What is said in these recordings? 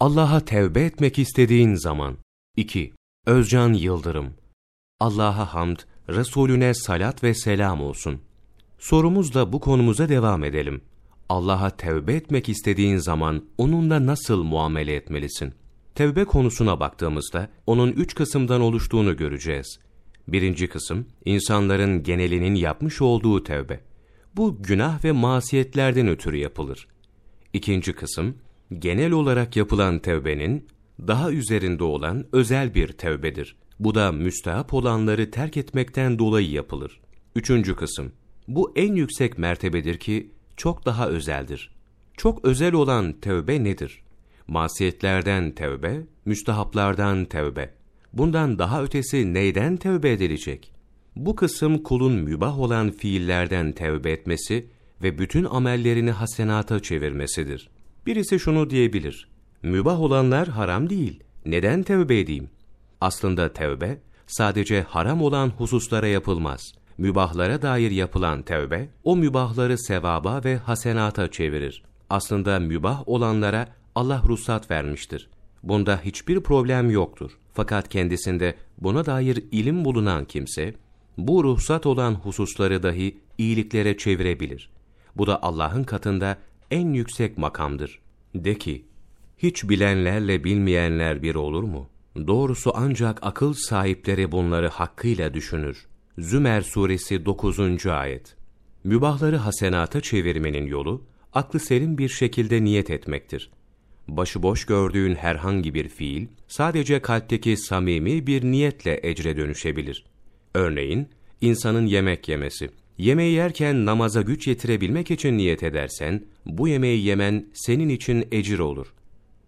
Allah'a tevbe etmek istediğin zaman. 2. Özcan Yıldırım Allah'a hamd, Resulüne salat ve selam olsun. Sorumuzla bu konumuza devam edelim. Allah'a tevbe etmek istediğin zaman onunla nasıl muamele etmelisin? Tevbe konusuna baktığımızda onun üç kısımdan oluştuğunu göreceğiz. Birinci kısım, insanların genelinin yapmış olduğu tevbe. Bu günah ve masiyetlerden ötürü yapılır. İkinci kısım, genel olarak yapılan tevbenin daha üzerinde olan özel bir tevbedir. Bu da müstahap olanları terk etmekten dolayı yapılır. Üçüncü kısım, bu en yüksek mertebedir ki çok daha özeldir. Çok özel olan tevbe nedir? Masiyetlerden tevbe, müstahaplardan tevbe. Bundan daha ötesi neyden tevbe edilecek? Bu kısım kulun mübah olan fiillerden tevbe etmesi ve bütün amellerini hasenata çevirmesidir. Birisi şunu diyebilir, mübah olanlar haram değil, neden tevbe edeyim? Aslında tevbe, sadece haram olan hususlara yapılmaz. Mübahlara dair yapılan tevbe, o mübahları sevaba ve hasenata çevirir. Aslında mübah olanlara Allah ruhsat vermiştir. Bunda hiçbir problem yoktur. Fakat kendisinde buna dair ilim bulunan kimse, bu ruhsat olan hususları dahi iyiliklere çevirebilir. Bu da Allah'ın katında en yüksek makamdır. De ki, hiç bilenlerle bilmeyenler bir olur mu? Doğrusu ancak akıl sahipleri bunları hakkıyla düşünür. Zümer suresi 9. ayet. Mübahları hasenata çevirmenin yolu, aklı selim bir şekilde niyet etmektir. Başıboş gördüğün herhangi bir fiil, sadece kalpteki samimi bir niyetle ecre dönüşebilir. Örneğin, insanın yemek yemesi. Yemeği yerken namaza güç yetirebilmek için niyet edersen, bu yemeği yemen senin için ecir olur.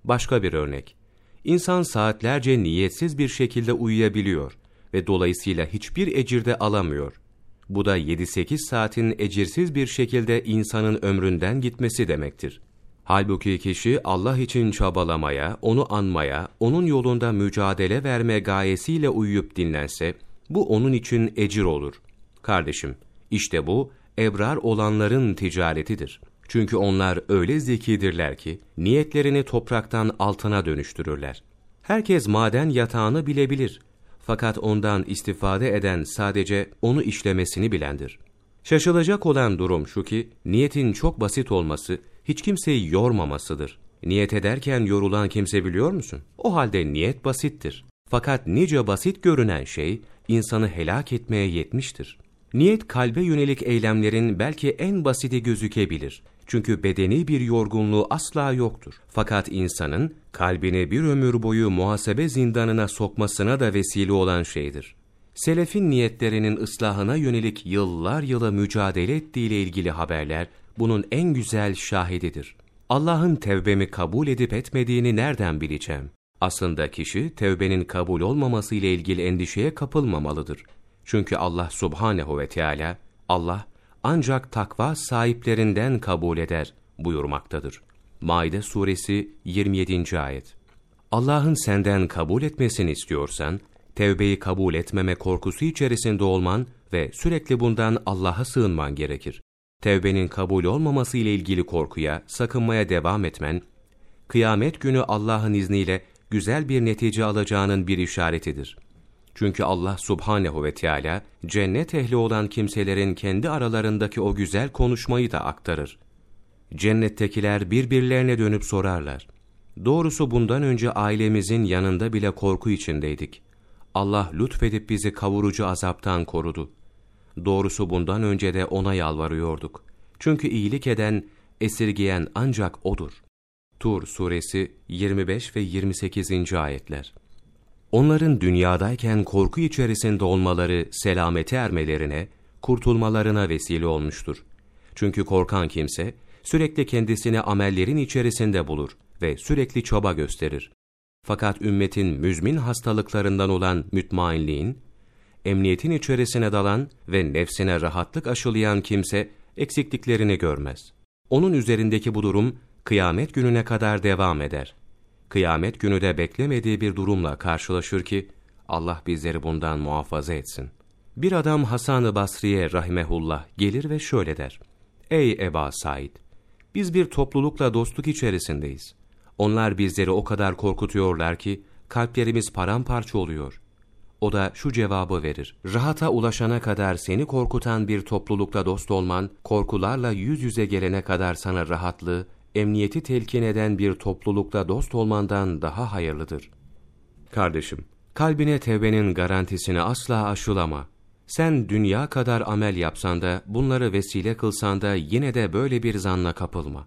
Başka bir örnek. İnsan saatlerce niyetsiz bir şekilde uyuyabiliyor ve dolayısıyla hiçbir ecirde alamıyor. Bu da 7-8 saatin ecirsiz bir şekilde insanın ömründen gitmesi demektir. Halbuki kişi Allah için çabalamaya, onu anmaya, onun yolunda mücadele verme gayesiyle uyuyup dinlense, bu onun için ecir olur. Kardeşim, işte bu, ebrar olanların ticaretidir. Çünkü onlar öyle zekidirler ki, niyetlerini topraktan altına dönüştürürler. Herkes maden yatağını bilebilir. Fakat ondan istifade eden sadece onu işlemesini bilendir. Şaşılacak olan durum şu ki, niyetin çok basit olması, hiç kimseyi yormamasıdır. Niyet ederken yorulan kimse biliyor musun? O halde niyet basittir. Fakat nice basit görünen şey, insanı helak etmeye yetmiştir. Niyet kalbe yönelik eylemlerin belki en basiti gözükebilir. Çünkü bedeni bir yorgunluğu asla yoktur. Fakat insanın kalbini bir ömür boyu muhasebe zindanına sokmasına da vesile olan şeydir. Selefin niyetlerinin ıslahına yönelik yıllar yılı mücadele ettiğiyle ilgili haberler bunun en güzel şahididir. Allah'ın tevbemi kabul edip etmediğini nereden bileceğim? Aslında kişi tevbenin kabul olmaması ile ilgili endişeye kapılmamalıdır. Çünkü Allah subhanehu ve Teala Allah ancak takva sahiplerinden kabul eder buyurmaktadır. Maide suresi 27. ayet. Allah'ın senden kabul etmesini istiyorsan, tevbeyi kabul etmeme korkusu içerisinde olman ve sürekli bundan Allah'a sığınman gerekir. Tevbenin kabul olmaması ile ilgili korkuya, sakınmaya devam etmen, kıyamet günü Allah'ın izniyle güzel bir netice alacağının bir işaretidir.'' Çünkü Allah subhanehu ve Teala cennet ehli olan kimselerin kendi aralarındaki o güzel konuşmayı da aktarır. Cennettekiler birbirlerine dönüp sorarlar. Doğrusu bundan önce ailemizin yanında bile korku içindeydik. Allah lütfedip bizi kavurucu azaptan korudu. Doğrusu bundan önce de ona yalvarıyorduk. Çünkü iyilik eden, esirgeyen ancak O'dur. Tur suresi 25 ve 28. ayetler Onların dünyadayken korku içerisinde olmaları selamete ermelerine, kurtulmalarına vesile olmuştur. Çünkü korkan kimse sürekli kendisini amellerin içerisinde bulur ve sürekli çaba gösterir. Fakat ümmetin müzmin hastalıklarından olan mütmainliğin, emniyetin içerisine dalan ve nefsine rahatlık aşılayan kimse eksikliklerini görmez. Onun üzerindeki bu durum kıyamet gününe kadar devam eder kıyamet günü de beklemediği bir durumla karşılaşır ki, Allah bizleri bundan muhafaza etsin. Bir adam Hasan-ı Basri'ye rahimehullah gelir ve şöyle der. Ey Eba Said! Biz bir toplulukla dostluk içerisindeyiz. Onlar bizleri o kadar korkutuyorlar ki kalplerimiz paramparça oluyor. O da şu cevabı verir. Rahata ulaşana kadar seni korkutan bir toplulukla dost olman, korkularla yüz yüze gelene kadar sana rahatlığı, emniyeti telkin eden bir toplulukla dost olmandan daha hayırlıdır. Kardeşim, kalbine tevbenin garantisini asla aşılama. Sen dünya kadar amel yapsan da, bunları vesile kılsan da yine de böyle bir zanla kapılma.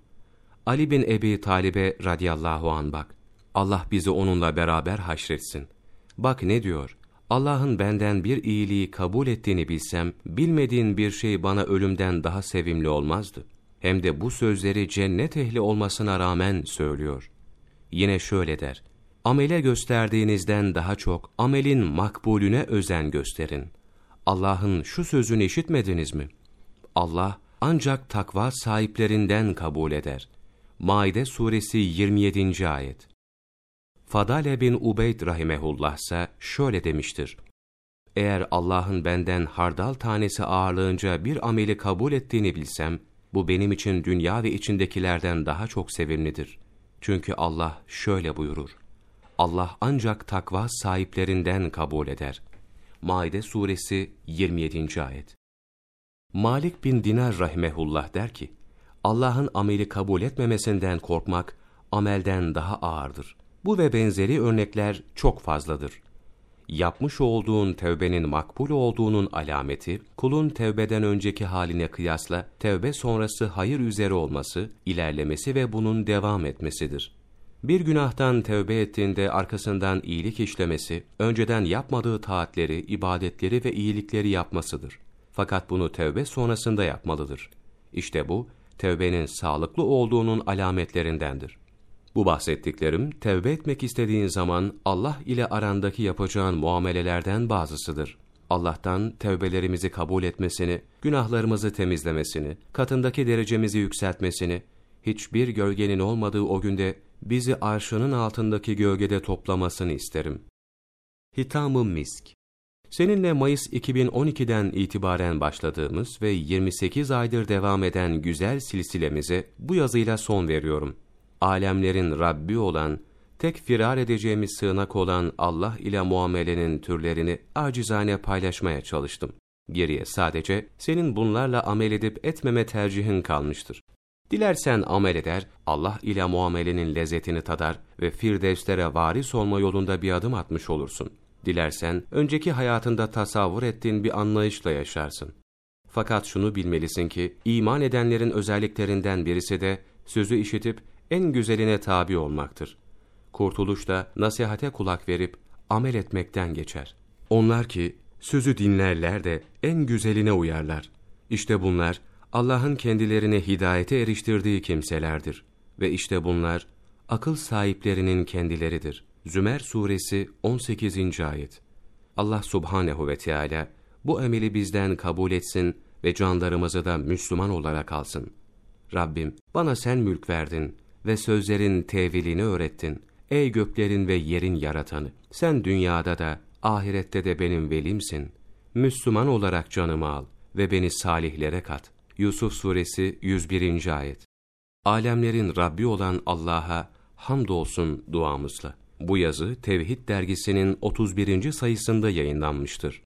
Ali bin Ebi Talib'e radiyallahu an bak. Allah bizi onunla beraber haşretsin. Bak ne diyor? Allah'ın benden bir iyiliği kabul ettiğini bilsem, bilmediğin bir şey bana ölümden daha sevimli olmazdı. Hem de bu sözleri cennet ehli olmasına rağmen söylüyor. Yine şöyle der, amele gösterdiğinizden daha çok amelin makbulüne özen gösterin. Allah'ın şu sözünü işitmediniz mi? Allah ancak takva sahiplerinden kabul eder. Maide suresi 27. ayet. Fadale bin Ubeyd rahimehullah ise şöyle demiştir. Eğer Allah'ın benden hardal tanesi ağırlığınca bir ameli kabul ettiğini bilsem, bu benim için dünya ve içindekilerden daha çok sevimlidir. Çünkü Allah şöyle buyurur. Allah ancak takva sahiplerinden kabul eder. Maide suresi 27. ayet. Malik bin Dinar rahimehullah der ki, Allah'ın ameli kabul etmemesinden korkmak, amelden daha ağırdır. Bu ve benzeri örnekler çok fazladır. Yapmış olduğun tevbenin makbul olduğunun alameti, kulun tevbeden önceki haline kıyasla tevbe sonrası hayır üzere olması, ilerlemesi ve bunun devam etmesidir. Bir günahtan tevbe ettiğinde arkasından iyilik işlemesi, önceden yapmadığı taatleri, ibadetleri ve iyilikleri yapmasıdır. Fakat bunu tevbe sonrasında yapmalıdır. İşte bu, tevbenin sağlıklı olduğunun alametlerindendir. Bu bahsettiklerim, tevbe etmek istediğin zaman Allah ile arandaki yapacağın muamelelerden bazısıdır. Allah'tan tevbelerimizi kabul etmesini, günahlarımızı temizlemesini, katındaki derecemizi yükseltmesini, hiçbir gölgenin olmadığı o günde bizi arşının altındaki gölgede toplamasını isterim. Hitam-ı Misk Seninle Mayıs 2012'den itibaren başladığımız ve 28 aydır devam eden güzel silsilemize bu yazıyla son veriyorum alemlerin Rabbi olan, tek firar edeceğimiz sığınak olan Allah ile muamelenin türlerini acizane paylaşmaya çalıştım. Geriye sadece senin bunlarla amel edip etmeme tercihin kalmıştır. Dilersen amel eder, Allah ile muamelenin lezzetini tadar ve firdevslere varis olma yolunda bir adım atmış olursun. Dilersen, önceki hayatında tasavvur ettiğin bir anlayışla yaşarsın. Fakat şunu bilmelisin ki, iman edenlerin özelliklerinden birisi de, sözü işitip en güzeline tabi olmaktır. Kurtuluş da nasihate kulak verip amel etmekten geçer. Onlar ki sözü dinlerler de en güzeline uyarlar. İşte bunlar Allah'ın kendilerine hidayete eriştirdiği kimselerdir. Ve işte bunlar akıl sahiplerinin kendileridir. Zümer suresi 18. ayet. Allah subhanehu ve Teala bu emeli bizden kabul etsin ve canlarımızı da Müslüman olarak alsın. Rabbim bana sen mülk verdin, ve sözlerin tevilini öğrettin. Ey göklerin ve yerin yaratanı! Sen dünyada da, ahirette de benim velimsin. Müslüman olarak canımı al ve beni salihlere kat. Yusuf Suresi 101. Ayet Alemlerin Rabbi olan Allah'a hamdolsun duamızla. Bu yazı Tevhid dergisinin 31. sayısında yayınlanmıştır.